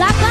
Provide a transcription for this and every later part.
Black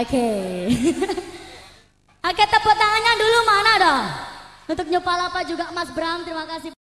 Oke. Oke tepuk tangannya dulu mana dong? Untuk Nyupalapa juga Mas Bram terima kasih.